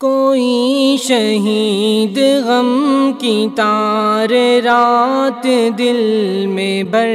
کوئی شہید غم کی تار رات دل میں بر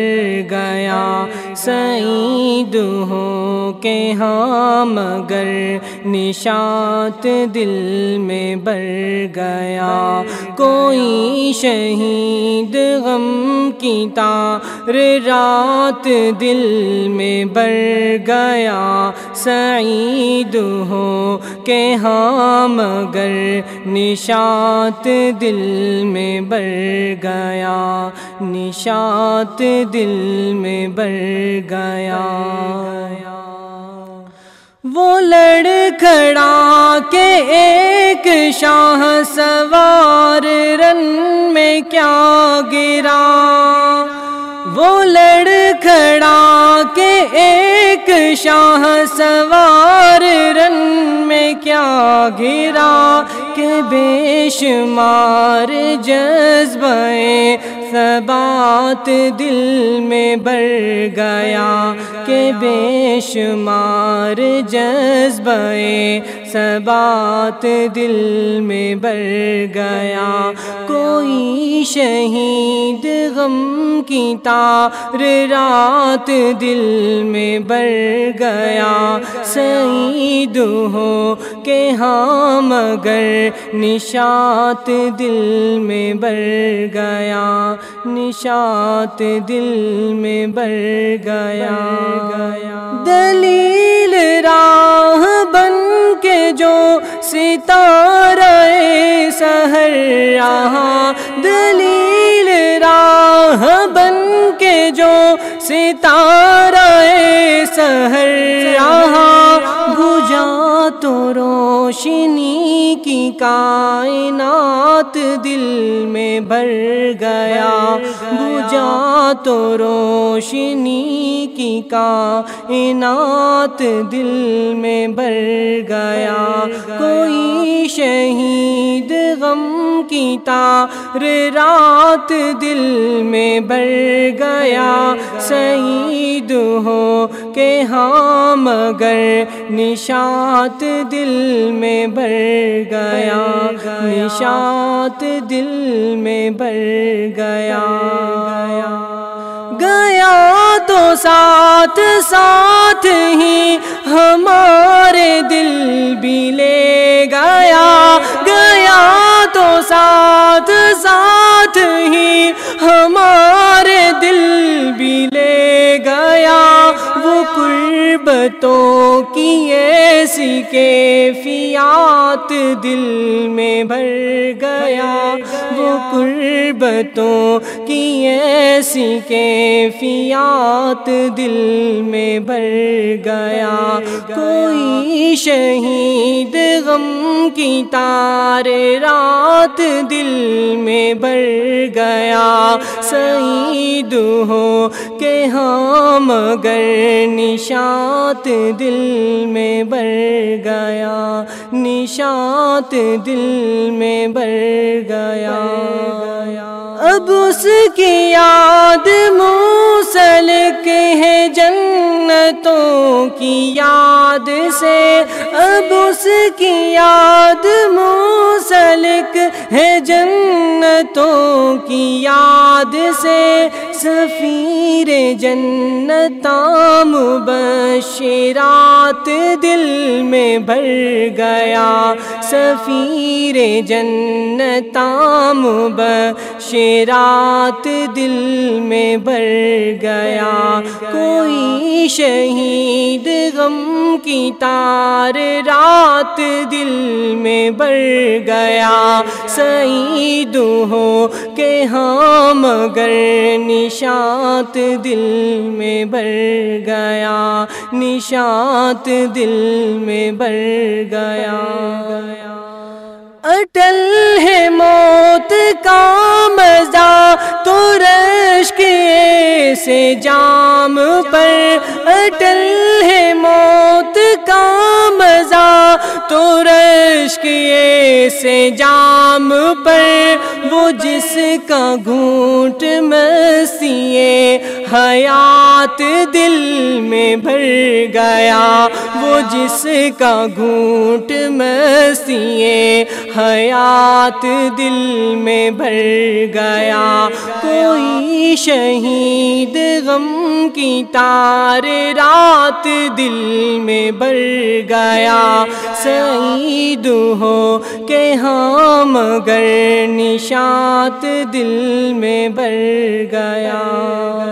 گیا۔ سعید ہو کے ہاں مگر نشات دل میں بر گیا۔ کوئی شہید غم کی تار رات دل میں بر گیا۔ سعید ہو کے ہاں مگر نشات دل میں بر گیا۔ نشات دل میں بر گیا۔ وہ لڑ کھڑا کے ایک شاہ سوار رن میں کیا گرا۔ وہ لڑ کھڑا کے ایک شاہ سوار رن میں کیا گرا کہ بے شمار جذبے ثبات دل میں بر گیا کہ بے شمار جذبے ثبات دل میں بر گیا۔ کوئی شہید غم کی تار رات دل میں بر گیا۔ سعید ہو کہ ہاں مگر نشات دل میں بر گیا۔ نشات دل میں بر گیا گیا۔ دلیل ستارہ سہر رہا دلیل راہ بن کے جو ستارہ سہر رہا بجا تو روشنی کی کائنات دل میں بھر گیا۔ بجا تو روشنی کی کائنات دل میں بھر گیا۔ کوئی شہید غم کی تار رات دل میں بر گیا۔ صحیح سعید ہو کہ ہاں مگر نشات دل میں بر گیا۔ نشات دل میں بر گیا۔ گیا تو ساتھ ساتھ ہی ہمارا قربتوں کی ایسی کیفیات دل میں بھر گیا۔ وہ قربتوں کی ایسی کیفیات دل میں بھر گیا۔ کوئی شہید غم کی تار رات دل میں بر گیا۔ سعید ہو کہ ہاں مگر نشات دل میں بر گیا۔ نشات دل میں بر گیا۔ اب اس کی یاد موسلک ہے جنتوں کی یاد سے۔ اب اس کی یاد موسلک ہے جنتوں کی یاد سے سفیر جنتام مبشرات دل میں بھر گیا۔ سفیر جنتام مبشرات دل میں بھر گیا۔ کوئی شہید غم کی تار رات دل میں بر گیا۔ سعید ہو کہ ہاں مگر نشات دل میں بر گیا۔ نشات دل میں بر گیا۔ اٹل ہے موت کا مزہ، تو رشک ایسے جام پر۔ اٹل ہے موت کا مزہ، تو رشک ایسے جام پر، وہ جس کا گھونٹ مسیے حیات دل میں بھر گیا، وہ جس کا گھونٹ مسیے حیات دل میں بھر گیا۔ کوئی شہید غم کی تار رات دل میں بھر گیا۔ سعید ہو کہ ہاں مگر نشات دل میں بھر گیا۔